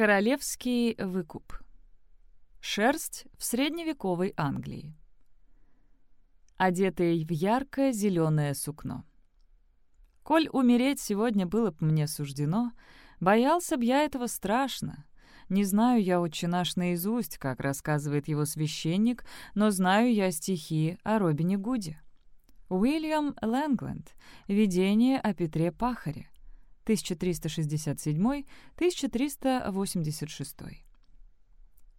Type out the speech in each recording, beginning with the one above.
Королевский выкуп. Шерсть в средневековой Англии. Одетый в яркое зеленое сукно. Коль умереть сегодня было б мне суждено, боялся б я этого страшно. Не знаю я отче наш наизусть, как рассказывает его священник, но знаю я стихи о Робине Гуде. Уильям Лэнгленд. Видение о Петре Пахаре. 1367-1386.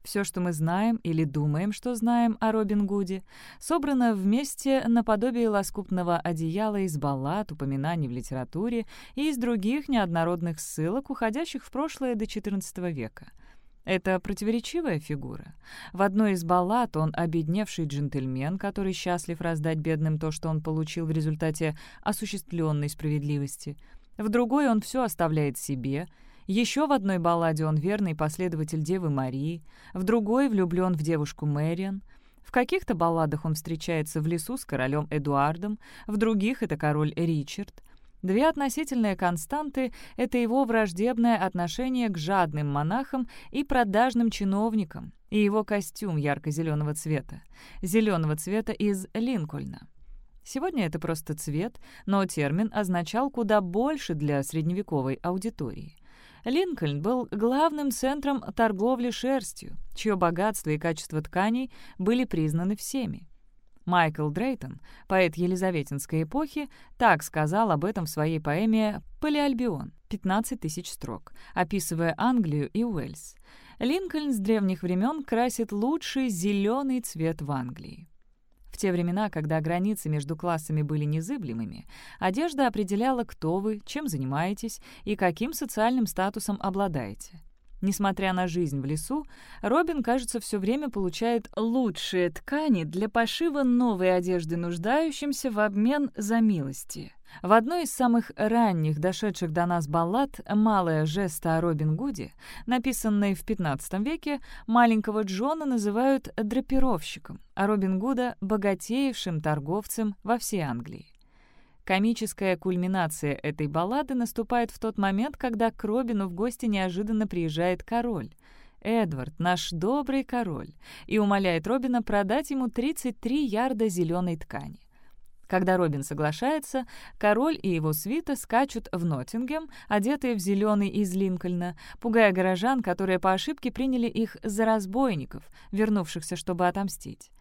Все, что мы знаем или думаем, что знаем о Робин Гуде, собрано вместе наподобие лоскутного одеяла из баллад, упоминаний в литературе и из других неоднородных ссылок, уходящих в прошлое до XIV века. Это противоречивая фигура. В одной из баллад он обедневший джентльмен, который счастлив раздать бедным то, что он получил в результате осуществленной справедливости — в другой он все оставляет себе. Еще в одной балладе он верный последователь Девы Марии, в другой влюблен в девушку Мэриан. В каких-то балладах он встречается в лесу с королем Эдуардом, в других это король Ричард. Две относительные константы — это его враждебное отношение к жадным монахам и продажным чиновникам, и его костюм ярко-зеленого цвета, зеленого цвета из Линкольна. Сегодня это просто цвет, но термин означал куда больше для средневековой аудитории. Линкольн был главным центром торговли шерстью, чье богатство и качество тканей были признаны всеми. Майкл Дрейтон, поэт Елизаветинской эпохи, так сказал об этом в своей поэме «Палеальбион» 15 тысяч строк, описывая Англию и Уэльс. Линкольн с древних времен красит лучший зеленый цвет в Англии. Те времена, когда границы между классами были незыблемыми, одежда определяла, кто вы, чем занимаетесь и каким социальным статусом обладаете. Несмотря на жизнь в лесу, Робин, кажется, все время получает лучшие ткани для пошива новой одежды нуждающимся в обмен за милости. В одной из самых ранних дошедших до нас баллад «Малая жеста о Робин Гуде», написанной в XV веке, маленького Джона называют драпировщиком, а Робин Гуда — богатеевшим торговцем во всей Англии. Комическая кульминация этой баллады наступает в тот момент, когда к Робину в гости неожиданно приезжает король. Эдвард, наш добрый король, и умоляет Робина продать ему 33 ярда зеленой ткани. Когда Робин соглашается, король и его свита скачут в Ноттингем, одетые в зеленый из Линкольна, пугая горожан, которые по ошибке приняли их за разбойников, вернувшихся, чтобы отомстить.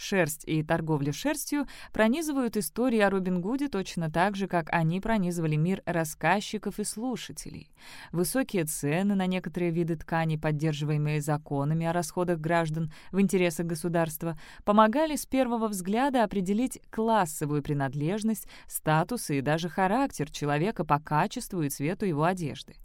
Шерсть и торговля шерстью пронизывают истории о Робин Гуде точно так же, как они пронизывали мир рассказчиков и слушателей. Высокие цены на некоторые виды тканей, поддерживаемые законами о расходах граждан в интересах государства, помогали с первого взгляда определить классовую принадлежность, статус и даже характер человека по качеству и цвету его одежды.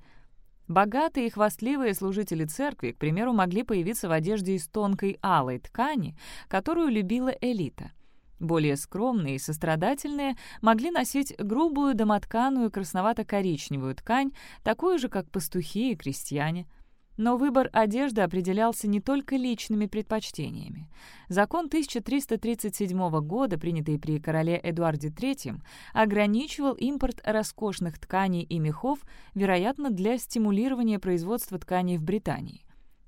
Богатые и хвастливые служители церкви, к примеру, могли появиться в одежде из тонкой алой ткани, которую любила элита. Более скромные и сострадательные могли носить грубую домотканую красновато-коричневую ткань, такую же, как пастухи и крестьяне – но выбор одежды определялся не только личными предпочтениями. Закон 1337 года, принятый при короле Эдуарде III, ограничивал импорт роскошных тканей и мехов, вероятно, для стимулирования производства тканей в Британии.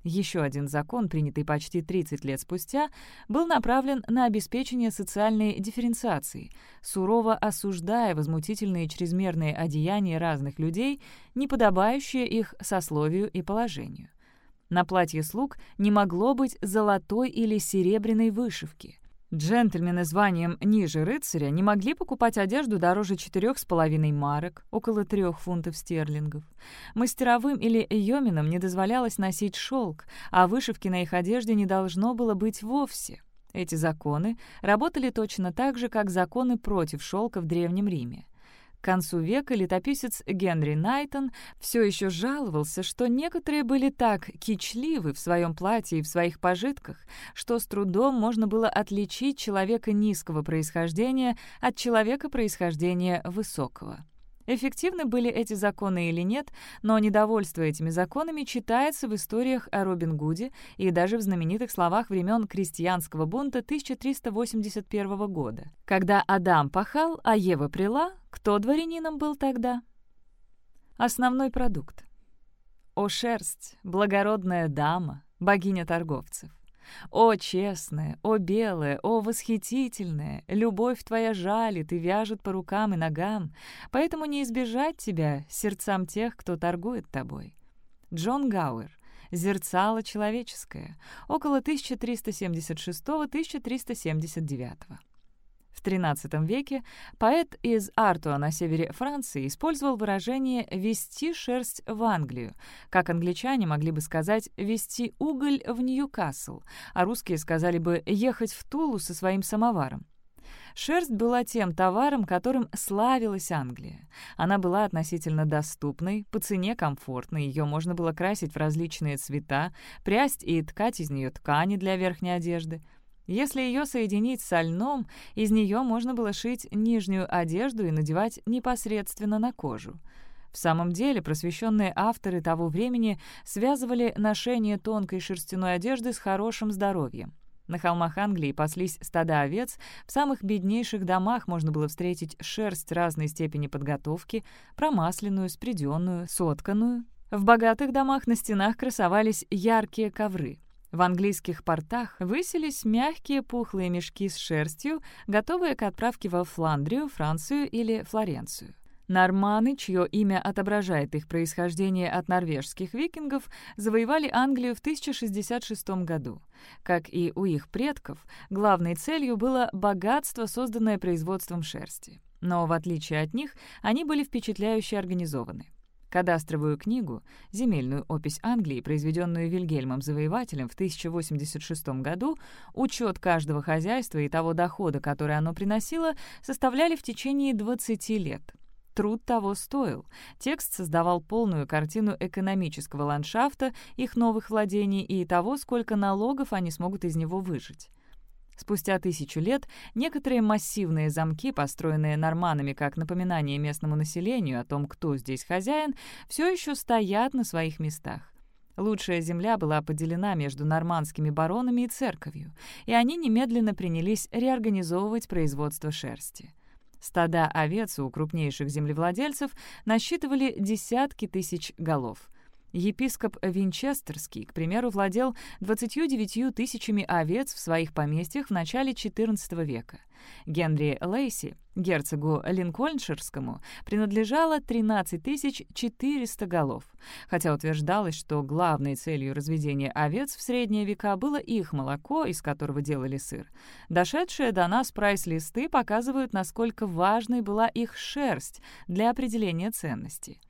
Еще один закон, принятый почти 30 лет спустя, был направлен на обеспечение социальной дифференциации, сурово осуждая возмутительные чрезмерные одеяния разных людей, не подобающие их сословию и положению. На платье слуг не могло быть золотой или серебряной вышивки — Джентльмены званием ниже рыцаря не могли покупать одежду дороже четырех с половиной марок, около трех фунтов стерлингов. Мастеровым или йоминам не дозволялось носить шелк, а вышивки на их одежде не должно было быть вовсе. Эти законы работали точно так же, как законы против шелка в Древнем Риме. К концу века летописец Генри Найтон все еще жаловался, что некоторые были так кичливы в своем платье и в своих пожитках, что с трудом можно было отличить человека низкого происхождения от человека происхождения высокого. Эффективны были эти законы или нет, но недовольство этими законами читается в историях о Робин Гуде и даже в знаменитых словах времен крестьянского бунта 1381 года. Когда Адам пахал, а Ева прила, кто дворянином был тогда? Основной продукт. О шерсть, благородная дама, богиня торговцев! О честная, о белая, о восхитительная, любовь твоя жалит и вяжет по рукам и ногам, поэтому не избежать тебя сердцам тех, кто торгует тобой. Джон Гауэр. Зерцало человеческое. Около 1376-1379. XIII веке поэт из Артуа на севере Франции использовал выражение «вести шерсть в Англию», как англичане могли бы сказать «вести уголь в Ньюкасл», а русские сказали бы «ехать в Тулу со своим самоваром». Шерсть была тем товаром, которым славилась Англия. Она была относительно доступной, по цене комфортной, ее можно было красить в различные цвета, прясть и ткать из нее ткани для верхней одежды — если ее соединить с льном, из нее можно было шить нижнюю одежду и надевать непосредственно на кожу. В самом деле, просвещенные авторы того времени связывали ношение тонкой шерстяной одежды с хорошим здоровьем. На холмах Англии паслись стада овец, в самых беднейших домах можно было встретить шерсть разной степени подготовки, промасленную, спреденную, сотканную. В богатых домах на стенах красовались яркие ковры — в английских портах высились мягкие пухлые мешки с шерстью, готовые к отправке во Фландрию, Францию или Флоренцию. Норманы, чье имя отображает их происхождение от норвежских викингов, завоевали Англию в 1066 году. Как и у их предков, главной целью было богатство, созданное производством шерсти. Но, в отличие от них, они были впечатляюще организованы. Кадастровую книгу, земельную опись Англии, произведенную Вильгельмом Завоевателем в 1086 году, учет каждого хозяйства и того дохода, который оно приносило, составляли в течение 20 лет. Труд того стоил. Текст создавал полную картину экономического ландшафта, их новых владений и того, сколько налогов они смогут из него выжить. Спустя тысячу лет некоторые массивные замки, построенные норманами как напоминание местному населению о том, кто здесь хозяин, все еще стоят на своих местах. Лучшая земля была поделена между нормандскими баронами и церковью, и они немедленно принялись реорганизовывать производство шерсти. Стада овец у крупнейших землевладельцев насчитывали десятки тысяч голов — Епископ Винчестерский, к примеру, владел 29 тысячами овец в своих поместьях в начале XIV века. Генри Лейси, герцогу Линкольнширскому, принадлежало 13 400 голов, хотя утверждалось, что главной целью разведения овец в средние века было их молоко, из которого делали сыр. Дошедшие до нас прайс-листы показывают, насколько важной была их шерсть для определения ценности.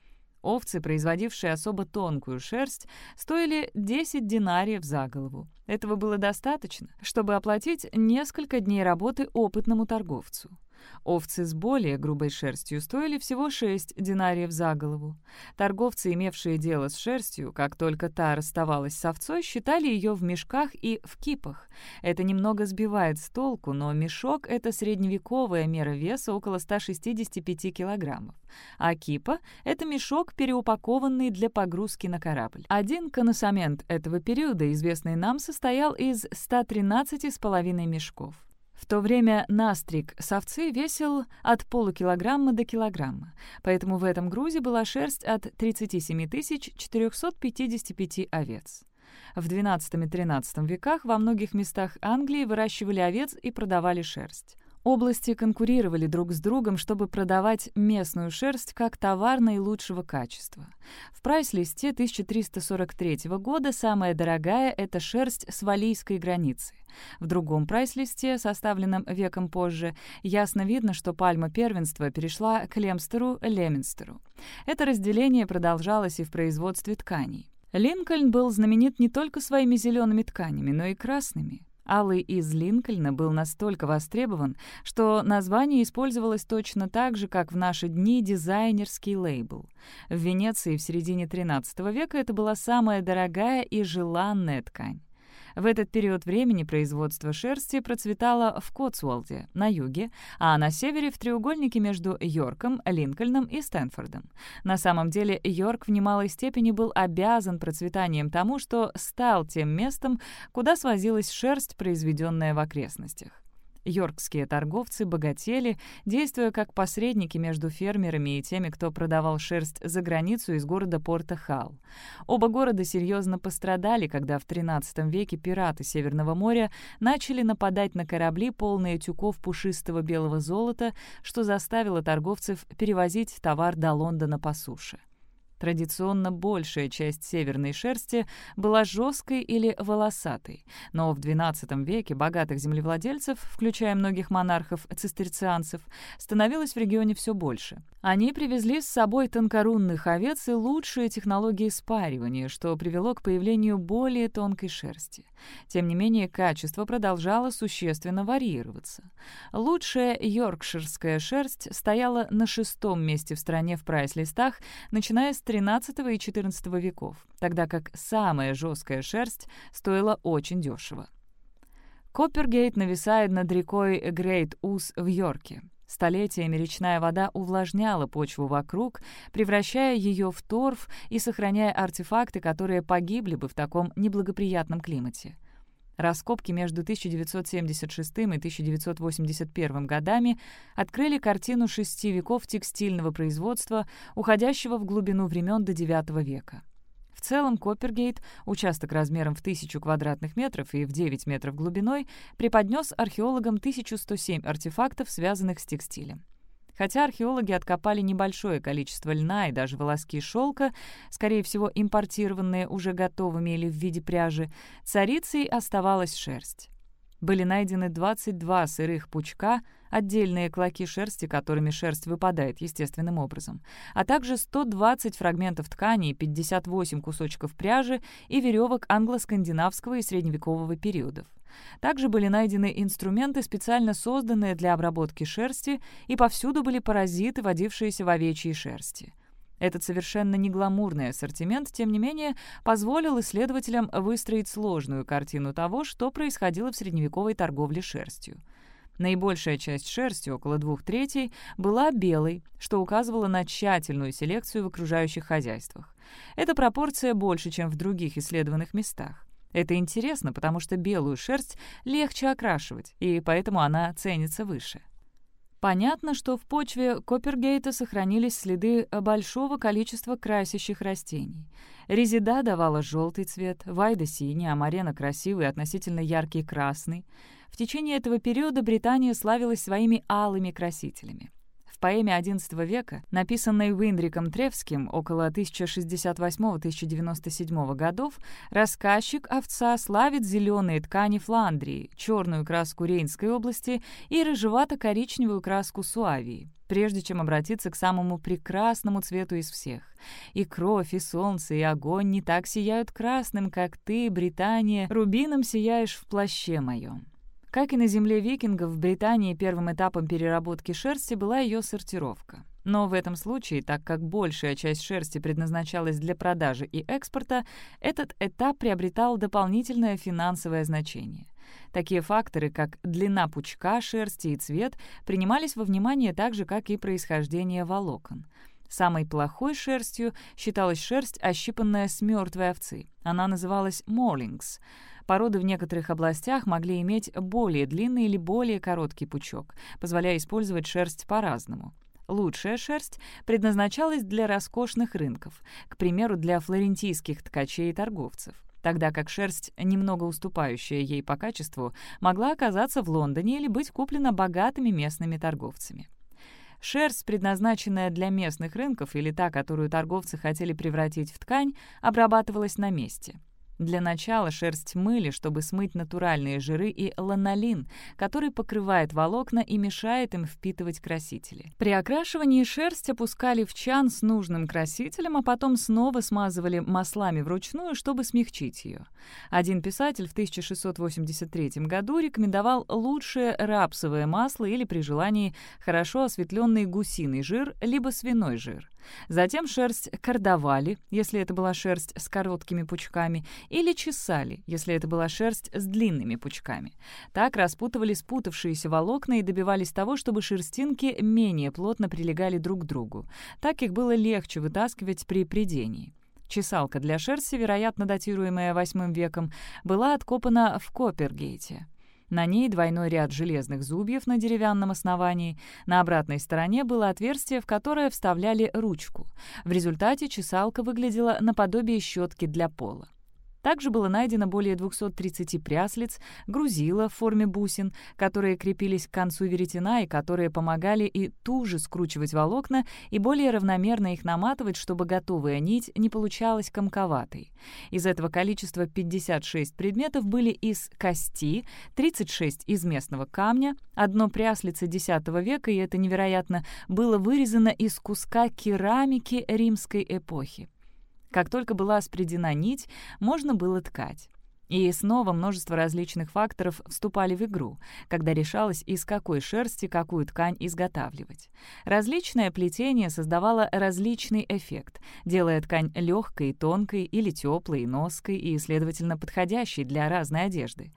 Овцы, производившие особо тонкую шерсть, стоили 10 динариев за голову. Этого было достаточно, чтобы оплатить несколько дней работы опытному торговцу. Овцы с более грубой шерстью стоили всего 6 динариев за голову. Торговцы, имевшие дело с шерстью, как только та расставалась с овцой, считали ее в мешках и в кипах. Это немного сбивает с толку, но мешок — это средневековая мера веса около 165 килограммов. А кипа — это мешок, переупакованный для погрузки на корабль. Один коносамент этого периода, известный нам, состоял из 113,5 мешков. В то время настриг с овцы весил от полукилограмма до килограмма, поэтому в этом грузе была шерсть от 37 455 овец. В XII и XIII веках во многих местах Англии выращивали овец и продавали шерсть. Области конкурировали друг с другом, чтобы продавать местную шерсть как товар наилучшего качества. В прайс-листе 1343 года самая дорогая — это шерсть с валийской границы. В другом прайс-листе, составленном веком позже, ясно видно, что пальма первенства перешла к Лемстеру-Леминстеру. Это разделение продолжалось и в производстве тканей. Линкольн был знаменит не только своими зелеными тканями, но и красными. Алый из Линкольна был настолько востребован, что название использовалось точно так же, как в наши дни дизайнерский лейбл. В Венеции в середине XIII века это была самая дорогая и желанная ткань. В этот период времени производство шерсти процветало в Котсуолде, на юге, а на севере в треугольнике между Йорком, Линкольном и Стэнфордом. На самом деле Йорк в немалой степени был обязан процветанием тому, что стал тем местом, куда свозилась шерсть, произведенная в окрестностях. Йоркские торговцы богатели, действуя как посредники между фермерами и теми, кто продавал шерсть за границу из города Порта-Халл. Оба города серьезно пострадали, когда в XIII веке пираты Северного моря начали нападать на корабли, полные тюков пушистого белого золота, что заставило торговцев перевозить товар до Лондона по суше. Традиционно большая часть северной шерсти была жесткой или волосатой, но в XII веке богатых землевладельцев, включая многих монархов-цистерцианцев, становилось в регионе все больше. Они привезли с собой тонкорунных овец и лучшие технологии спаривания, что привело к появлению более тонкой шерсти. Тем не менее, качество продолжало существенно варьироваться. Лучшая йоркширская шерсть стояла на шестом месте в стране в прайс-листах, начиная с XIII и XIV веков, тогда как самая жесткая шерсть стоила очень дешево. Коппергейт нависает над рекой Грейт-Ус в Йорке. Столетиями речная вода увлажняла почву вокруг, превращая ее в торф и сохраняя артефакты, которые погибли бы в таком неблагоприятном климате. Раскопки между 1976 и 1981 годами открыли картину шести веков текстильного производства, уходящего в глубину времен до IX века. В целом Коппергейт, участок размером в 1000 квадратных метров и в 9 метров глубиной, преподнес археологам 1107 артефактов, связанных с текстилем. Хотя археологи откопали небольшое количество льна и даже волоски шелка, скорее всего, импортированные уже готовыми или в виде пряжи, царицей оставалась шерсть. Были найдены 22 сырых пучка, отдельные клоки шерсти, которыми шерсть выпадает естественным образом, а также 120 фрагментов ткани и 58 кусочков пряжи и веревок англо-скандинавского и средневекового периодов. Также были найдены инструменты, специально созданные для обработки шерсти, и повсюду были паразиты, водившиеся в овечьей шерсти. Этот совершенно не гламурный ассортимент, тем не менее, позволил исследователям выстроить сложную картину того, что происходило в средневековой торговле шерстью. Наибольшая часть шерсти, около двух третей, была белой, что указывало на тщательную селекцию в окружающих хозяйствах. Эта пропорция больше, чем в других исследованных местах. Это интересно, потому что белую шерсть легче окрашивать, и поэтому она ценится выше. Понятно, что в почве Коппергейта сохранились следы большого количества красящих растений. Резида давала желтый цвет, вайда — синий, а марена — красивый относительно яркий красный. В течение этого периода Британия славилась своими алыми красителями. В поэме XI века, написанной Уиндриком Тревским около 1068-1097 годов, рассказчик овца славит зеленые ткани Фландрии, черную краску Рейнской области и рыжевато-коричневую краску Суавии, прежде чем обратиться к самому прекрасному цвету из всех. И кровь, и солнце, и огонь не так сияют красным, как ты, Британия, рубином сияешь в плаще моем. Как и на земле викингов, в Британии первым этапом переработки шерсти была ее сортировка. Но в этом случае, так как большая часть шерсти предназначалась для продажи и экспорта, этот этап приобретал дополнительное финансовое значение. Такие факторы, как длина пучка шерсти и цвет, принимались во внимание так же, как и происхождение волокон. Самой плохой шерстью считалась шерсть, ощипанная с мертвой овцы. Она называлась «моллингс». Породы в некоторых областях могли иметь более длинный или более короткий пучок, позволяя использовать шерсть по-разному. Лучшая шерсть предназначалась для роскошных рынков, к примеру, для флорентийских ткачей и торговцев тогда как шерсть, немного уступающая ей по качеству, могла оказаться в Лондоне или быть куплена богатыми местными торговцами. Шерсть, предназначенная для местных рынков или та, которую торговцы хотели превратить в ткань, обрабатывалась на месте. Для начала шерсть мыли, чтобы смыть натуральные жиры и ланолин, который покрывает волокна и мешает им впитывать красители. При окрашивании шерсть опускали в чан с нужным красителем, а потом снова смазывали маслами вручную, чтобы смягчить ее. Один писатель в 1683 году рекомендовал лучшее рапсовое масло или, при желании, хорошо осветленный гусиный жир, либо свиной жир. Затем шерсть кардовали, если это была шерсть с короткими пучками, или чесали, если это была шерсть с длинными пучками. Так распутывали спутавшиеся волокна и добивались того, чтобы шерстинки менее плотно прилегали друг к другу. Так их было легче вытаскивать при придении. Чесалка для шерсти, вероятно датируемая VIII веком, была откопана в Коппергейте. На ней двойной ряд железных зубьев на деревянном основании. На обратной стороне было отверстие, в которое вставляли ручку. В результате чесалка выглядела наподобие щетки для пола. Также было найдено более 230 пряслиц, грузила в форме бусин, которые крепились к концу веретена и которые помогали и туже скручивать волокна и более равномерно их наматывать, чтобы готовая нить не получалась комковатой. Из этого количества 56 предметов были из кости, 36 из местного камня, одно пряслице X века, и это невероятно, было вырезано из куска керамики римской эпохи. Как только была спредена нить, можно было ткать. И снова множество различных факторов вступали в игру, когда решалось, из какой шерсти какую ткань изготавливать. Различное плетение создавало различный эффект, делая ткань легкой, тонкой или теплой, ноской и, следовательно, подходящей для разной одежды.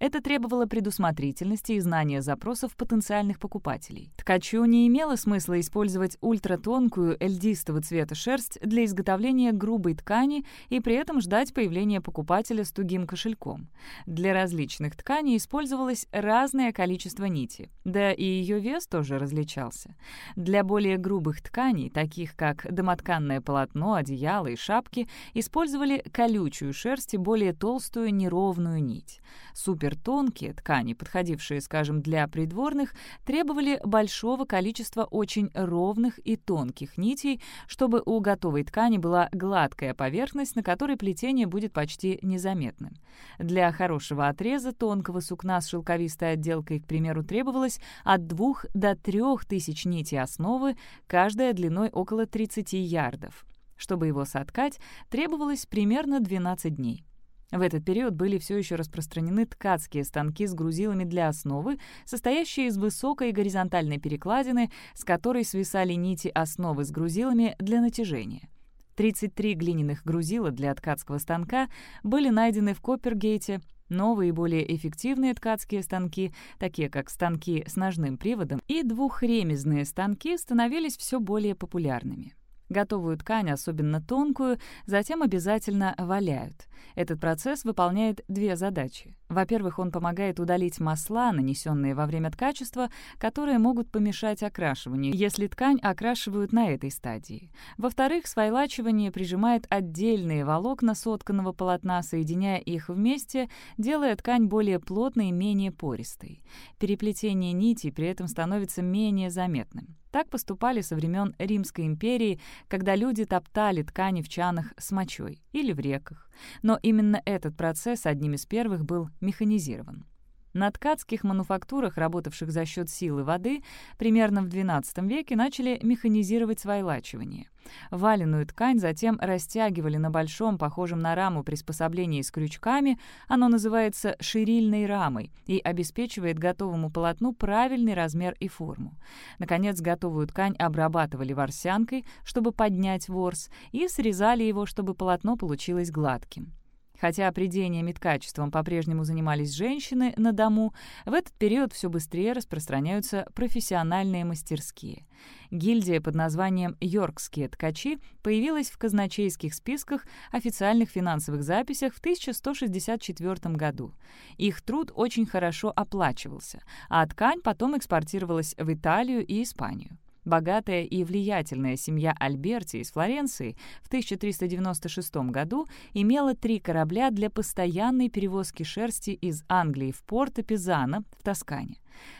Это требовало предусмотрительности и знания запросов потенциальных покупателей. Ткачу не имело смысла использовать ультратонкую льдистого цвета шерсть для изготовления грубой ткани и при этом ждать появления покупателя с тугим кошельком. Для различных тканей использовалось разное количество нити, да и ее вес тоже различался. Для более грубых тканей, таких как домотканное полотно, одеяло и шапки, использовали колючую шерсть и более толстую неровную нить. Супер супертонкие ткани, подходившие, скажем, для придворных, требовали большого количества очень ровных и тонких нитей, чтобы у готовой ткани была гладкая поверхность, на которой плетение будет почти незаметным. Для хорошего отреза тонкого сукна с шелковистой отделкой, к примеру, требовалось от 2 до 3 тысяч нитей основы, каждая длиной около 30 ярдов. Чтобы его соткать, требовалось примерно 12 дней. В этот период были все еще распространены ткацкие станки с грузилами для основы, состоящие из высокой горизонтальной перекладины, с которой свисали нити основы с грузилами для натяжения. 33 глиняных грузила для ткацкого станка были найдены в Коппергейте, Новые более эффективные ткацкие станки, такие как станки с ножным приводом, и двухремезные станки становились все более популярными. Готовую ткань, особенно тонкую, затем обязательно валяют. Этот процесс выполняет две задачи. Во-первых, он помогает удалить масла, нанесенные во время ткачества, которые могут помешать окрашиванию, если ткань окрашивают на этой стадии. Во-вторых, свайлачивание прижимает отдельные волокна сотканного полотна, соединяя их вместе, делая ткань более плотной и менее пористой. Переплетение нитей при этом становится менее заметным. Так поступали со времен Римской империи, когда люди топтали ткани в чанах с мочой или в реках. Но именно этот процесс одним из первых был механизирован. На ткацких мануфактурах, работавших за счет силы воды, примерно в XII веке начали механизировать свайлачивание. Валеную ткань затем растягивали на большом, похожем на раму приспособлении с крючками, оно называется ширильной рамой и обеспечивает готовому полотну правильный размер и форму. Наконец, готовую ткань обрабатывали ворсянкой, чтобы поднять ворс, и срезали его, чтобы полотно получилось гладким. Хотя придением и ткачеством по-прежнему занимались женщины на дому, в этот период все быстрее распространяются профессиональные мастерские. Гильдия под названием «Йоркские ткачи» появилась в казначейских списках официальных финансовых записях в 1164 году. Их труд очень хорошо оплачивался, а ткань потом экспортировалась в Италию и Испанию. Богатая и влиятельная семья Альберти из Флоренции в 1396 году имела три корабля для постоянной перевозки шерсти из Англии в порт Пизано в Тоскане.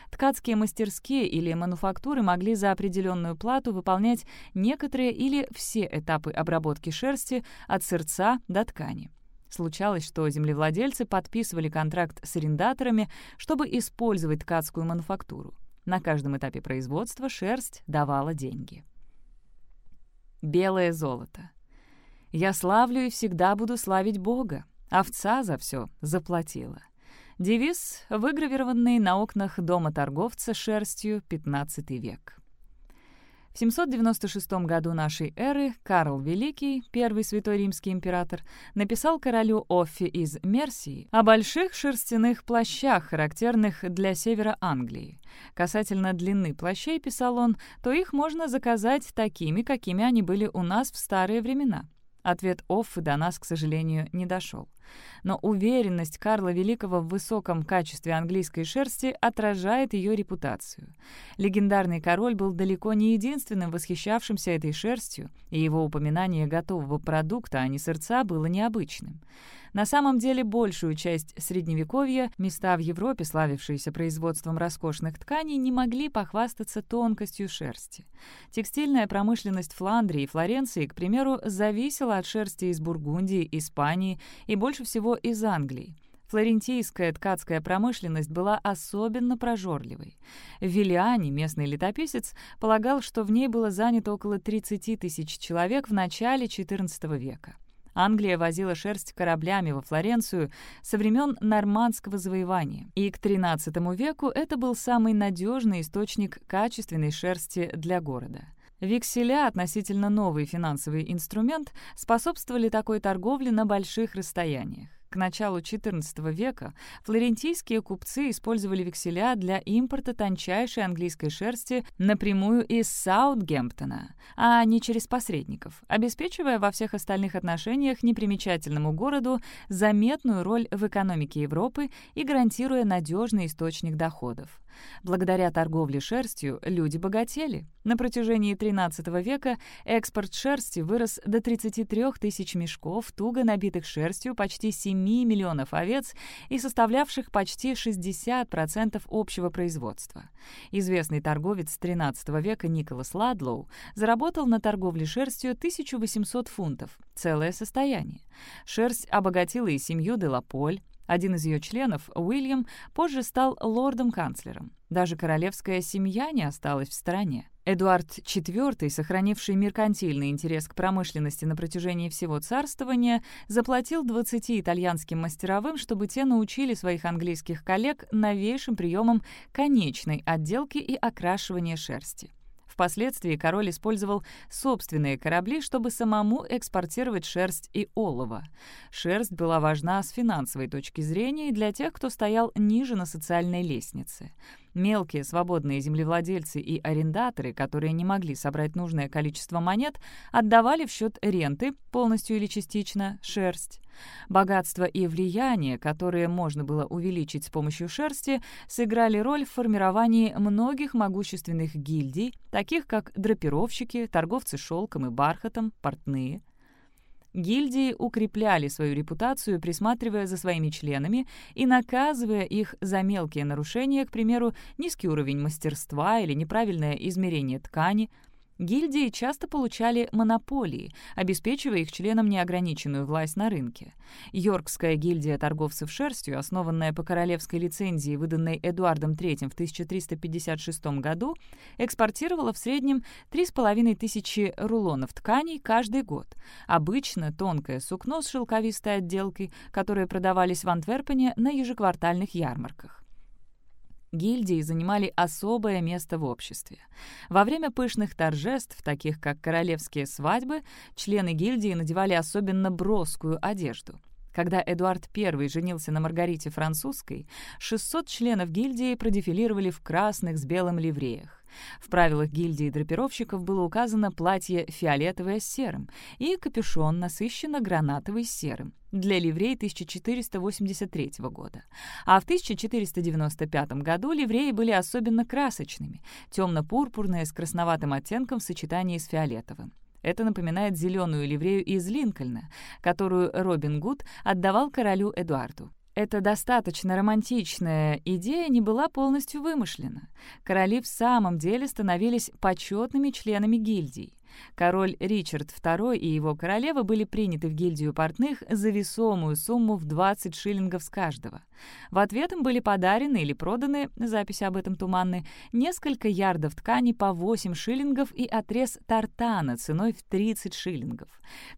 Ткацкие мастерские или мануфактуры могли за определенную плату выполнять некоторые или все этапы обработки шерсти от сырца до ткани. Случалось, что землевладельцы подписывали контракт с арендаторами, чтобы использовать ткацкую мануфактуру. На каждом этапе производства шерсть давала деньги. Белое золото. «Я славлю и всегда буду славить Бога. Овца за все заплатила». Девиз, выгравированный на окнах дома торговца шерстью, 15 век. В 796 году нашей эры Карл Великий, первый святой римский император, написал королю Оффи из Мерсии о больших шерстяных плащах, характерных для севера Англии. Касательно длины плащей, писал он, то их можно заказать такими, какими они были у нас в старые времена. Ответ Оффы до нас, к сожалению, не дошел. Но уверенность Карла Великого в высоком качестве английской шерсти отражает ее репутацию. Легендарный король был далеко не единственным восхищавшимся этой шерстью, и его упоминание готового продукта, а не сырца, было необычным. На самом деле большую часть Средневековья места в Европе, славившиеся производством роскошных тканей, не могли похвастаться тонкостью шерсти. Текстильная промышленность Фландрии и Флоренции, к примеру, зависела от шерсти из Бургундии, Испании и больше всего из Англии. Флорентийская ткацкая промышленность была особенно прожорливой. В местный летописец полагал, что в ней было занято около 30 тысяч человек в начале XIV века. Англия возила шерсть кораблями во Флоренцию со времен нормандского завоевания, и к XIII веку это был самый надежный источник качественной шерсти для города. Векселя, относительно новый финансовый инструмент, способствовали такой торговле на больших расстояниях. К началу XIV века флорентийские купцы использовали векселя для импорта тончайшей английской шерсти напрямую из Саутгемптона, а не через посредников, обеспечивая во всех остальных отношениях непримечательному городу заметную роль в экономике Европы и гарантируя надежный источник доходов. Благодаря торговле шерстью люди богатели. На протяжении XIII века экспорт шерсти вырос до 33 тысяч мешков, туго набитых шерстью почти 7 миллионов овец и составлявших почти 60% общего производства. Известный торговец XIII века Николас Ладлоу заработал на торговле шерстью 1800 фунтов, целое состояние. Шерсть обогатила и семью Делаполь, один из ее членов, Уильям, позже стал лордом-канцлером. Даже королевская семья не осталась в стороне. Эдуард IV, сохранивший меркантильный интерес к промышленности на протяжении всего царствования, заплатил 20 итальянским мастеровым, чтобы те научили своих английских коллег новейшим приемам конечной отделки и окрашивания шерсти. Впоследствии король использовал собственные корабли, чтобы самому экспортировать шерсть и олово. Шерсть была важна с финансовой точки зрения и для тех, кто стоял ниже на социальной лестнице. Мелкие свободные землевладельцы и арендаторы, которые не могли собрать нужное количество монет, отдавали в счет ренты, полностью или частично, шерсть. Богатство и влияние, которые можно было увеличить с помощью шерсти, сыграли роль в формировании многих могущественных гильдий, таких как драпировщики, торговцы шелком и бархатом, портные – Гильдии укрепляли свою репутацию, присматривая за своими членами и наказывая их за мелкие нарушения, к примеру, низкий уровень мастерства или неправильное измерение ткани – Гильдии часто получали монополии, обеспечивая их членам неограниченную власть на рынке. Йоркская гильдия торговцев шерстью, основанная по королевской лицензии, выданной Эдуардом III в 1356 году, экспортировала в среднем 3,5 тысячи рулонов тканей каждый год. Обычно тонкое сукно с шелковистой отделкой, которые продавались в Антверпене на ежеквартальных ярмарках. Гильдии занимали особое место в обществе. Во время пышных торжеств, таких как королевские свадьбы, члены гильдии надевали особенно броскую одежду. Когда Эдуард I женился на Маргарите Французской, 600 членов гильдии продефилировали в красных с белым ливреях. В правилах гильдии драпировщиков было указано платье фиолетовое с серым и капюшон насыщенно гранатовый с серым для ливрей 1483 года. А в 1495 году ливреи были особенно красочными, темно-пурпурные с красноватым оттенком в сочетании с фиолетовым. Это напоминает зеленую ливрею из Линкольна, которую Робин Гуд отдавал королю Эдуарду. Эта достаточно романтичная идея не была полностью вымышлена. Короли в самом деле становились почетными членами гильдий. Король Ричард II и его королева были приняты в гильдию портных за весомую сумму в 20 шиллингов с каждого. В ответ им были подарены или проданы, записи об этом туманны, несколько ярдов ткани по 8 шиллингов и отрез тартана ценой в 30 шиллингов.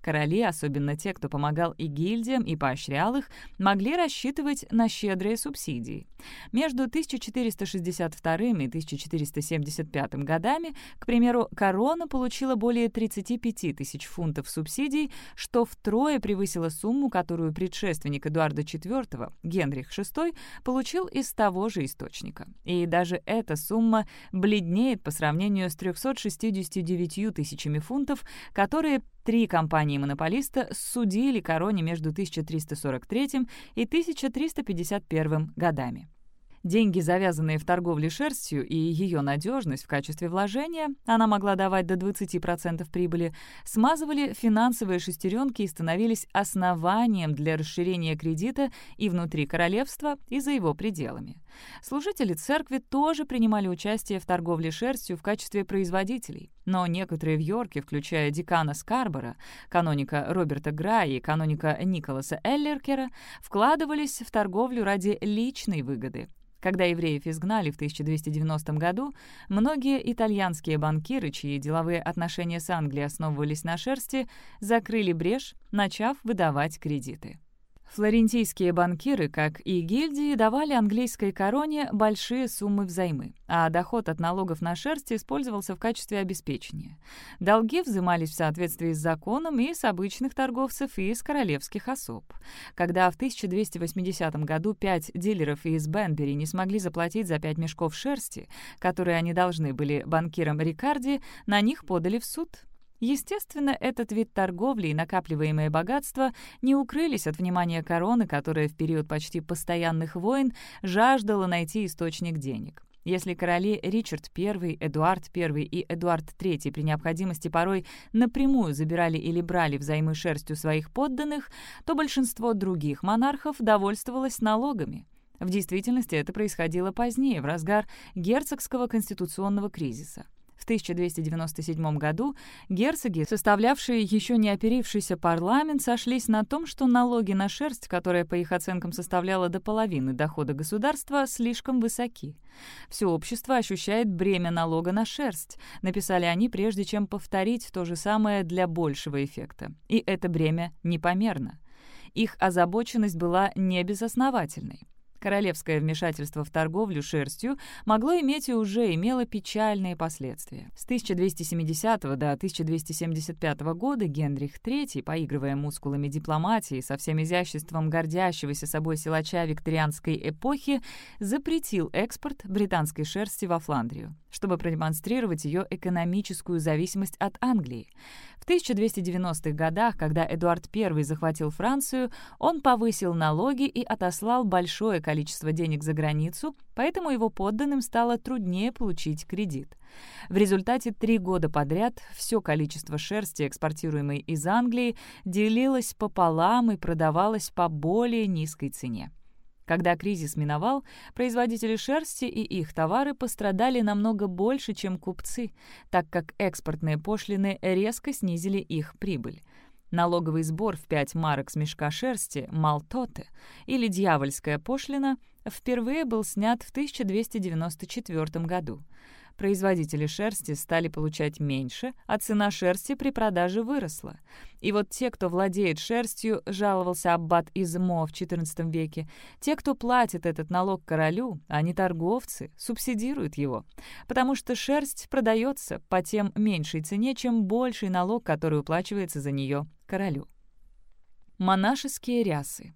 Короли, особенно те, кто помогал и гильдиям, и поощрял их, могли рассчитывать на щедрые субсидии. Между 1462 и 1475 годами, к примеру, корона получила более 35 тысяч фунтов субсидий, что втрое превысило сумму, которую предшественник Эдуарда IV, Генрих VI, получил из того же источника. И даже эта сумма бледнеет по сравнению с 369 тысячами фунтов, которые Три компании-монополиста судили короне между 1343 и 1351 годами. Деньги, завязанные в торговле шерстью, и ее надежность в качестве вложения, она могла давать до 20% прибыли, смазывали финансовые шестеренки и становились основанием для расширения кредита и внутри королевства, и за его пределами. Служители церкви тоже принимали участие в торговле шерстью в качестве производителей, но некоторые в Йорке, включая декана Скарбора, каноника Роберта Грая и каноника Николаса Эллеркера, вкладывались в торговлю ради личной выгоды, когда евреев изгнали в 1290 году, многие итальянские банкиры, чьи деловые отношения с Англией основывались на шерсти, закрыли брешь, начав выдавать кредиты. Флорентийские банкиры, как и гильдии, давали английской короне большие суммы взаймы, а доход от налогов на шерсть использовался в качестве обеспечения. Долги взимались в соответствии с законом и с обычных торговцев, и с королевских особ. Когда в 1280 году пять дилеров из Бенбери не смогли заплатить за пять мешков шерсти, которые они должны были банкирам Рикарди, на них подали в суд — Естественно, этот вид торговли и накапливаемое богатство не укрылись от внимания короны, которая в период почти постоянных войн жаждала найти источник денег. Если короли Ричард I, Эдуард I и Эдуард III при необходимости порой напрямую забирали или брали взаймы шерстью своих подданных, то большинство других монархов довольствовалось налогами. В действительности это происходило позднее, в разгар герцогского конституционного кризиса. В 1297 году герцоги, составлявшие еще не оперившийся парламент, сошлись на том, что налоги на шерсть, которая по их оценкам составляла до половины дохода государства, слишком высоки. Все общество ощущает бремя налога на шерсть, написали они, прежде чем повторить то же самое для большего эффекта. И это бремя непомерно. Их озабоченность была небезосновательной. Королевское вмешательство в торговлю шерстью могло иметь и уже имело печальные последствия. С 1270 до 1275 года Генрих III, поигрывая мускулами дипломатии со всем изяществом гордящегося собой силача викторианской эпохи, запретил экспорт британской шерсти во Фландрию, чтобы продемонстрировать ее экономическую зависимость от Англии. В 1290-х годах, когда Эдуард I захватил Францию, он повысил налоги и отослал большое количество денег за границу, поэтому его подданным стало труднее получить кредит. В результате три года подряд все количество шерсти, экспортируемой из Англии, делилось пополам и продавалось по более низкой цене. Когда кризис миновал, производители шерсти и их товары пострадали намного больше, чем купцы, так как экспортные пошлины резко снизили их прибыль. Налоговый сбор в 5 марок с мешка шерсти «Малтоте» или «Дьявольская пошлина» впервые был снят в 1294 году производители шерсти стали получать меньше, а цена шерсти при продаже выросла. И вот те, кто владеет шерстью, жаловался аббат Измо в XIV веке, те, кто платит этот налог королю, а не торговцы, субсидируют его, потому что шерсть продается по тем меньшей цене, чем больший налог, который уплачивается за нее королю. Монашеские рясы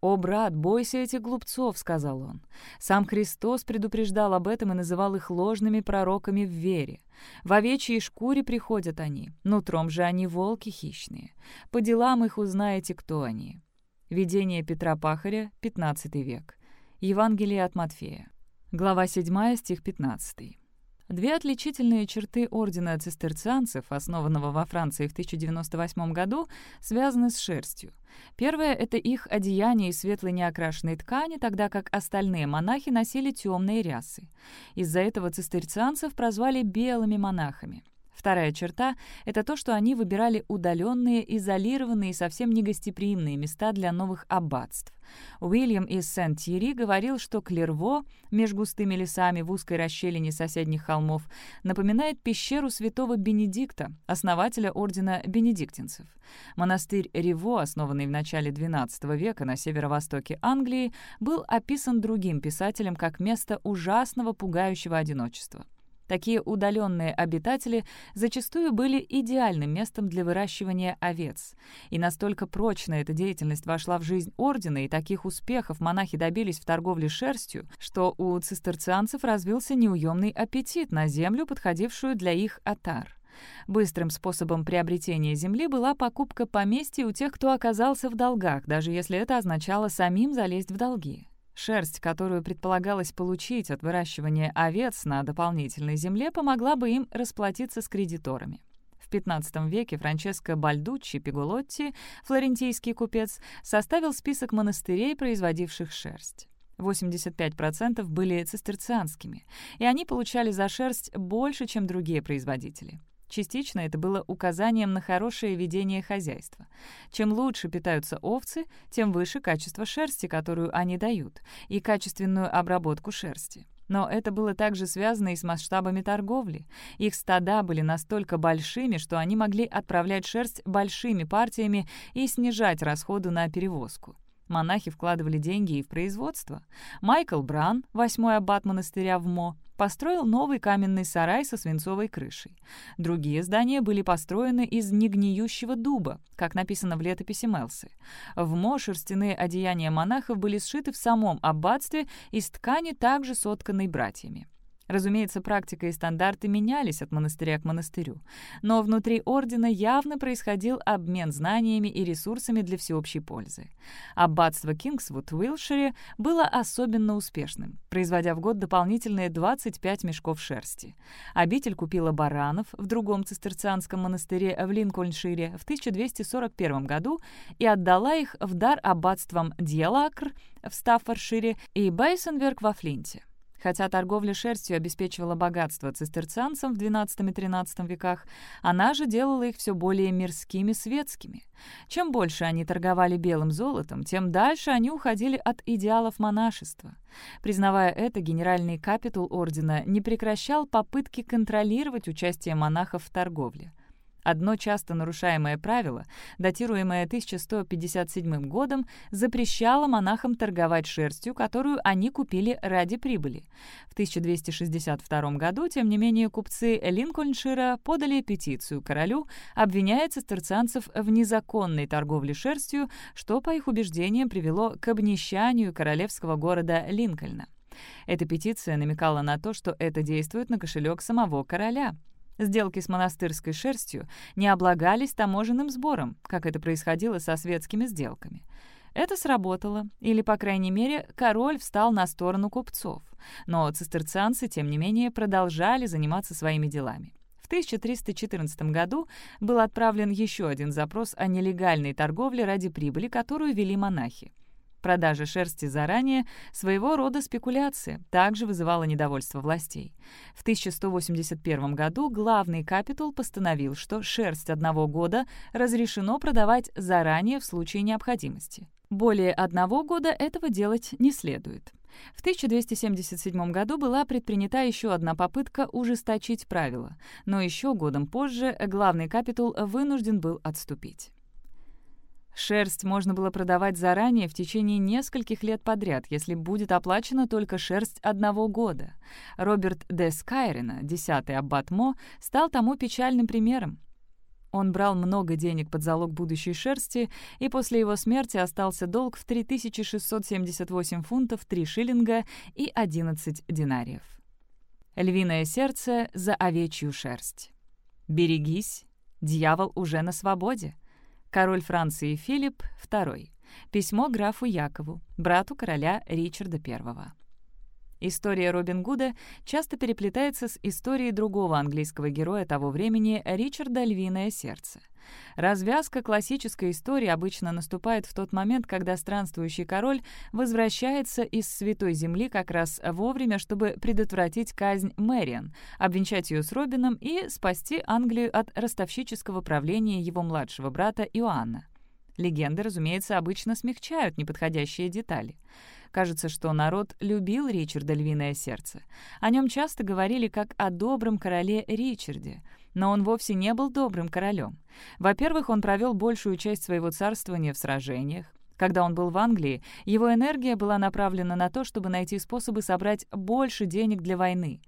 «О, брат, бойся этих глупцов», — сказал он. Сам Христос предупреждал об этом и называл их ложными пророками в вере. В овечьей шкуре приходят они, нутром же они волки хищные. По делам их узнаете, кто они. Видение Петра Пахаря, 15 век. Евангелие от Матфея. Глава 7, стих 15. Две отличительные черты ордена цистерцианцев, основанного во Франции в 1098 году, связаны с шерстью. Первое — это их одеяние из светлой неокрашенной ткани, тогда как остальные монахи носили темные рясы. Из-за этого цистерцианцев прозвали «белыми монахами». Вторая черта — это то, что они выбирали удаленные, изолированные и совсем негостеприимные места для новых аббатств. Уильям из Сент-Тьерри говорил, что Клерво, между густыми лесами в узкой расщелине соседних холмов, напоминает пещеру святого Бенедикта, основателя ордена бенедиктинцев. Монастырь Риво, основанный в начале XII века на северо-востоке Англии, был описан другим писателем как место ужасного пугающего одиночества. Такие удаленные обитатели зачастую были идеальным местом для выращивания овец. И настолько прочно эта деятельность вошла в жизнь ордена, и таких успехов монахи добились в торговле шерстью, что у цистерцианцев развился неуемный аппетит на землю, подходившую для их отар. Быстрым способом приобретения земли была покупка поместья у тех, кто оказался в долгах, даже если это означало самим залезть в долги. Шерсть, которую предполагалось получить от выращивания овец на дополнительной земле, помогла бы им расплатиться с кредиторами. В XV веке Франческо Бальдуччи Пигулотти, флорентийский купец, составил список монастырей, производивших шерсть. 85% были цистерцианскими, и они получали за шерсть больше, чем другие производители. Частично это было указанием на хорошее ведение хозяйства. Чем лучше питаются овцы, тем выше качество шерсти, которую они дают, и качественную обработку шерсти. Но это было также связано и с масштабами торговли. Их стада были настолько большими, что они могли отправлять шерсть большими партиями и снижать расходы на перевозку. Монахи вкладывали деньги и в производство. Майкл Бран, восьмой аббат монастыря в Мо, построил новый каменный сарай со свинцовой крышей. Другие здания были построены из негниющего дуба, как написано в летописи Мелсы. В Мо шерстяные одеяния монахов были сшиты в самом аббатстве из ткани, также сотканной братьями. Разумеется, практика и стандарты менялись от монастыря к монастырю, но внутри ордена явно происходил обмен знаниями и ресурсами для всеобщей пользы. Аббатство Кингсвуд в Уилшире было особенно успешным, производя в год дополнительные 25 мешков шерсти. Обитель купила баранов в другом цистерцианском монастыре в Линкольншире в 1241 году и отдала их в дар аббатствам Дьелакр в Стаффоршире и Байсенверг во Флинте. Хотя торговля шерстью обеспечивала богатство цистерцианцам в XII и XIII веках, она же делала их все более мирскими светскими. Чем больше они торговали белым золотом, тем дальше они уходили от идеалов монашества. Признавая это, генеральный капитул ордена не прекращал попытки контролировать участие монахов в торговле. Одно часто нарушаемое правило, датируемое 1157 годом, запрещало монахам торговать шерстью, которую они купили ради прибыли. В 1262 году, тем не менее, купцы Линкольншира подали петицию королю, обвиняя цистерцианцев в незаконной торговле шерстью, что, по их убеждениям, привело к обнищанию королевского города Линкольна. Эта петиция намекала на то, что это действует на кошелек самого короля — Сделки с монастырской шерстью не облагались таможенным сбором, как это происходило со светскими сделками. Это сработало, или, по крайней мере, король встал на сторону купцов. Но цистерцианцы, тем не менее, продолжали заниматься своими делами. В 1314 году был отправлен еще один запрос о нелегальной торговле ради прибыли, которую вели монахи. Продажа шерсти заранее — своего рода спекуляция, также вызывала недовольство властей. В 1181 году главный капитул постановил, что шерсть одного года разрешено продавать заранее в случае необходимости. Более одного года этого делать не следует. В 1277 году была предпринята еще одна попытка ужесточить правила, но еще годом позже главный капитул вынужден был отступить. Шерсть можно было продавать заранее в течение нескольких лет подряд, если будет оплачена только шерсть одного года. Роберт де Скайрена, десятый аббат Мо, стал тому печальным примером. Он брал много денег под залог будущей шерсти, и после его смерти остался долг в 3678 фунтов 3 шиллинга и 11 динариев. Львиное сердце за овечью шерсть. «Берегись, дьявол уже на свободе». Король Франции Филипп II. Письмо графу Якову, брату короля Ричарда I. История Робин Гуда часто переплетается с историей другого английского героя того времени Ричарда «Львиное сердце». Развязка классической истории обычно наступает в тот момент, когда странствующий король возвращается из Святой Земли как раз вовремя, чтобы предотвратить казнь Мэриан, обвенчать ее с Робином и спасти Англию от ростовщического правления его младшего брата Иоанна. Легенды, разумеется, обычно смягчают неподходящие детали. Кажется, что народ любил Ричарда «Львиное сердце». О нем часто говорили как о добром короле Ричарде. Но он вовсе не был добрым королем. Во-первых, он провел большую часть своего царствования в сражениях. Когда он был в Англии, его энергия была направлена на то, чтобы найти способы собрать больше денег для войны.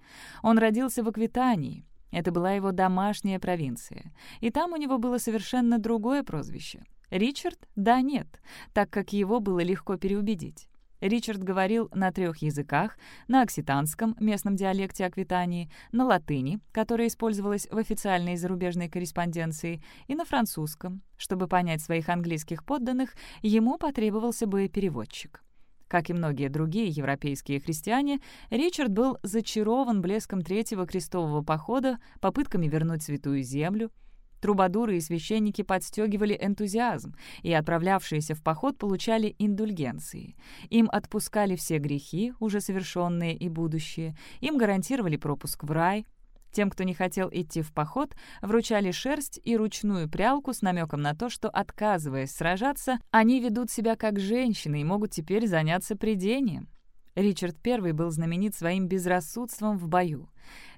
Он родился в Аквитании. Это была его домашняя провинция. И там у него было совершенно другое прозвище. Ричард? Да, нет, так как его было легко переубедить. Ричард говорил на трех языках — на окситанском, местном диалекте Аквитании, на латыни, которая использовалась в официальной зарубежной корреспонденции, и на французском. Чтобы понять своих английских подданных, ему потребовался бы переводчик. Как и многие другие европейские христиане, Ричард был зачарован блеском Третьего крестового похода, попытками вернуть Святую Землю — Трубадуры и священники подстегивали энтузиазм, и отправлявшиеся в поход получали индульгенции. Им отпускали все грехи, уже совершенные и будущие, им гарантировали пропуск в рай. Тем, кто не хотел идти в поход, вручали шерсть и ручную прялку с намеком на то, что, отказываясь сражаться, они ведут себя как женщины и могут теперь заняться придением. Ричард I был знаменит своим безрассудством в бою.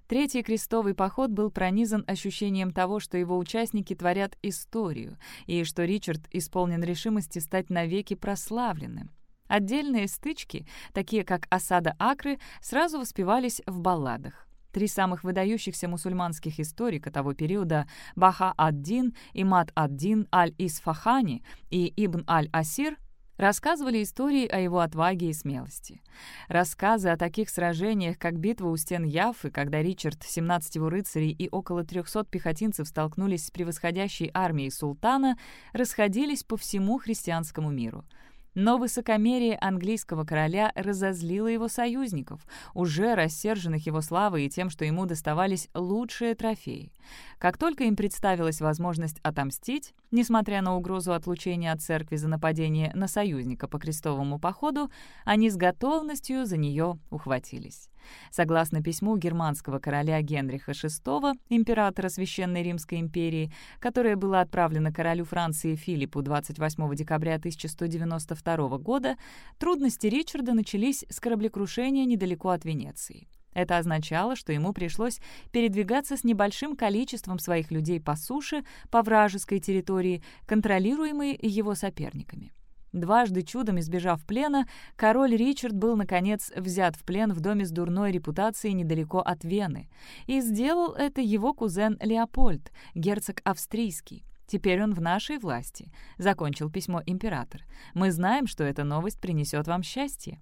Третий крестовый поход был пронизан ощущением того, что его участники творят историю, и что Ричард исполнен решимости стать навеки прославленным. Отдельные стычки, такие как осада Акры, сразу воспевались в балладах. Три самых выдающихся мусульманских историка того периода Баха ад-Дин, Имад ад-Дин Аль-Исфахани и Ибн Аль-Асир Рассказывали истории о его отваге и смелости. Рассказы о таких сражениях, как битва у стен Яффы, когда Ричард, 17 его рыцарей и около 300 пехотинцев столкнулись с превосходящей армией султана, расходились по всему христианскому миру — но высокомерие английского короля разозлило его союзников, уже рассерженных его славой и тем, что ему доставались лучшие трофеи. Как только им представилась возможность отомстить, несмотря на угрозу отлучения от церкви за нападение на союзника по крестовому походу, они с готовностью за нее ухватились. Согласно письму германского короля Генриха VI, императора Священной Римской империи, которое было отправлено королю Франции Филиппу 28 декабря 1192 года, трудности Ричарда начались с кораблекрушения недалеко от Венеции. Это означало, что ему пришлось передвигаться с небольшим количеством своих людей по суше, по вражеской территории, контролируемой его соперниками. Дважды чудом избежав плена, король Ричард был, наконец, взят в плен в доме с дурной репутацией недалеко от Вены. И сделал это его кузен Леопольд, герцог австрийский. «Теперь он в нашей власти», — закончил письмо император. «Мы знаем, что эта новость принесет вам счастье».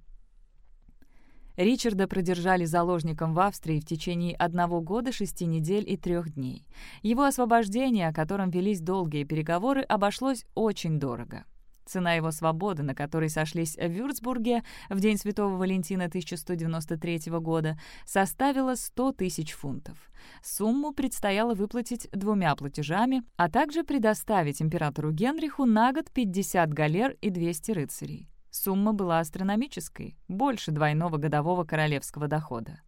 Ричарда продержали заложником в Австрии в течение одного года, шести недель и трех дней. Его освобождение, о котором велись долгие переговоры, обошлось очень дорого. Цена его свободы, на которой сошлись в Вюрцбурге в день Святого Валентина 1193 года, составила 100 тысяч фунтов. Сумму предстояло выплатить двумя платежами, а также предоставить императору Генриху на год 50 галер и 200 рыцарей. Сумма была астрономической, больше двойного годового королевского дохода.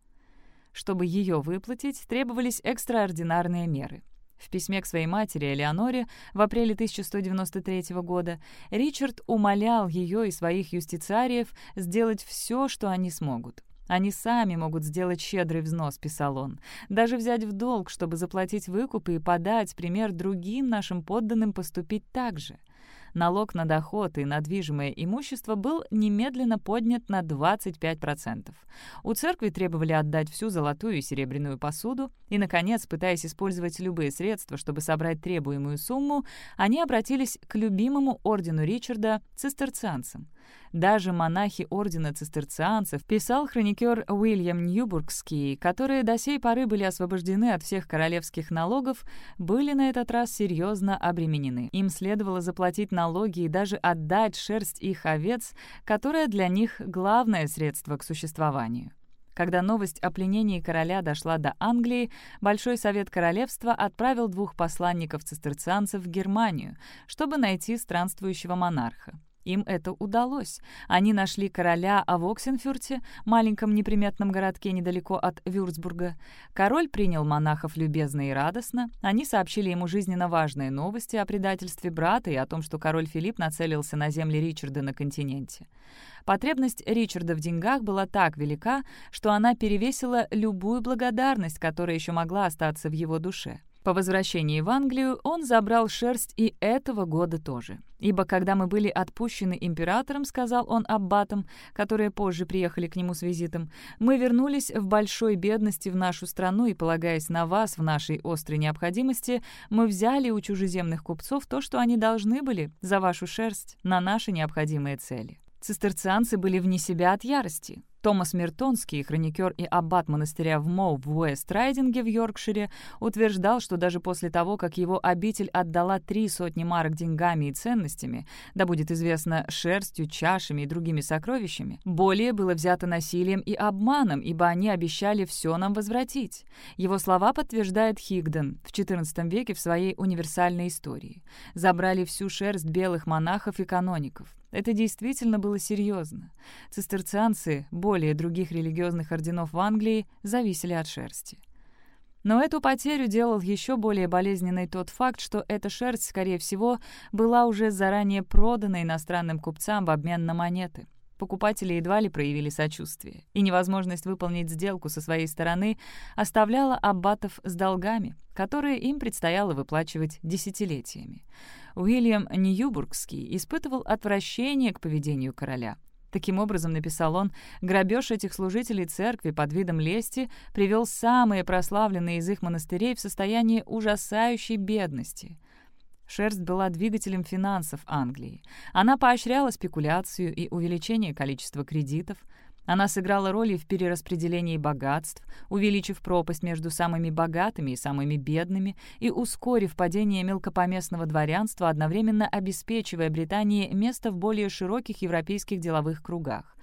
Чтобы ее выплатить, требовались экстраординарные меры — в письме к своей матери Элеоноре в апреле 1193 года Ричард умолял ее и своих юстициариев сделать все, что они смогут. «Они сами могут сделать щедрый взнос», — писал он, «даже взять в долг, чтобы заплатить выкуп и подать пример другим нашим подданным поступить так же» налог на доход и на движимое имущество был немедленно поднят на 25%. У церкви требовали отдать всю золотую и серебряную посуду, и, наконец, пытаясь использовать любые средства, чтобы собрать требуемую сумму, они обратились к любимому ордену Ричарда — цистерцианцам. Даже монахи ордена цистерцианцев, писал хроникер Уильям Ньюбургский, которые до сей поры были освобождены от всех королевских налогов, были на этот раз серьезно обременены. Им следовало заплатить налоги и даже отдать шерсть их овец, которая для них главное средство к существованию. Когда новость о пленении короля дошла до Англии, Большой Совет Королевства отправил двух посланников цистерцианцев в Германию, чтобы найти странствующего монарха. Им это удалось. Они нашли короля в Оксенфюрте, маленьком неприметном городке недалеко от Вюрцбурга. Король принял монахов любезно и радостно. Они сообщили ему жизненно важные новости о предательстве брата и о том, что король Филипп нацелился на земли Ричарда на континенте. Потребность Ричарда в деньгах была так велика, что она перевесила любую благодарность, которая еще могла остаться в его душе. По возвращении в Англию он забрал шерсть и этого года тоже. «Ибо когда мы были отпущены императором, — сказал он аббатам, которые позже приехали к нему с визитом, — мы вернулись в большой бедности в нашу страну, и, полагаясь на вас в нашей острой необходимости, мы взяли у чужеземных купцов то, что они должны были за вашу шерсть на наши необходимые цели». Цистерцианцы были вне себя от ярости. Томас Мертонский, хроникер и аббат монастыря в Моу в Уэст-Райдинге в Йоркшире, утверждал, что даже после того, как его обитель отдала три сотни марок деньгами и ценностями, да будет известно шерстью, чашами и другими сокровищами, более было взято насилием и обманом, ибо они обещали все нам возвратить. Его слова подтверждает Хигден в XIV веке в своей универсальной истории. Забрали всю шерсть белых монахов и каноников. Это действительно было серьезно. Цистерцианцы, более других религиозных орденов в Англии, зависели от шерсти. Но эту потерю делал еще более болезненной тот факт, что эта шерсть, скорее всего, была уже заранее продана иностранным купцам в обмен на монеты. Покупатели едва ли проявили сочувствие, и невозможность выполнить сделку со своей стороны оставляла аббатов с долгами, которые им предстояло выплачивать десятилетиями. Уильям Ньюбургский испытывал отвращение к поведению короля. Таким образом, написал он, грабеж этих служителей церкви под видом лести привел самые прославленные из их монастырей в состояние ужасающей бедности. Шерсть была двигателем финансов Англии. Она поощряла спекуляцию и увеличение количества кредитов, она сыграла роль и в перераспределении богатств, увеличив пропасть между самыми богатыми и самыми бедными и ускорив падение мелкопоместного дворянства, одновременно обеспечивая Британии место в более широких европейских деловых кругах.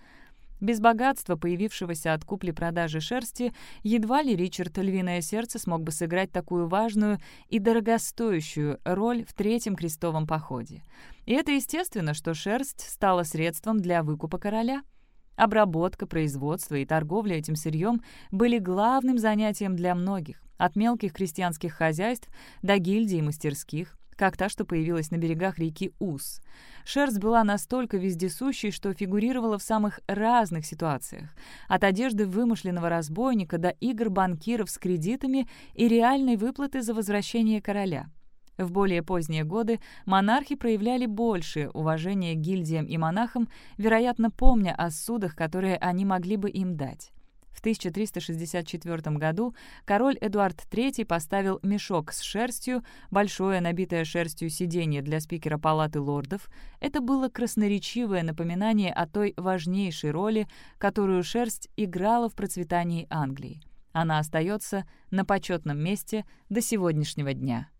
Без богатства, появившегося от купли-продажи шерсти, едва ли Ричард Львиное Сердце смог бы сыграть такую важную и дорогостоящую роль в Третьем крестовом походе. И это естественно, что шерсть стала средством для выкупа короля — Обработка, производство и торговля этим сырьем были главным занятием для многих, от мелких крестьянских хозяйств до гильдий и мастерских, как та, что появилась на берегах реки Ус. Шерсть была настолько вездесущей, что фигурировала в самых разных ситуациях, от одежды вымышленного разбойника до игр банкиров с кредитами и реальной выплаты за возвращение короля — в более поздние годы монархи проявляли большее уважение гильдиям и монахам, вероятно, помня о судах, которые они могли бы им дать. В 1364 году король Эдуард III поставил мешок с шерстью, большое набитое шерстью сиденье для спикера Палаты лордов. Это было красноречивое напоминание о той важнейшей роли, которую шерсть играла в процветании Англии. Она остается на почетном месте до сегодняшнего дня.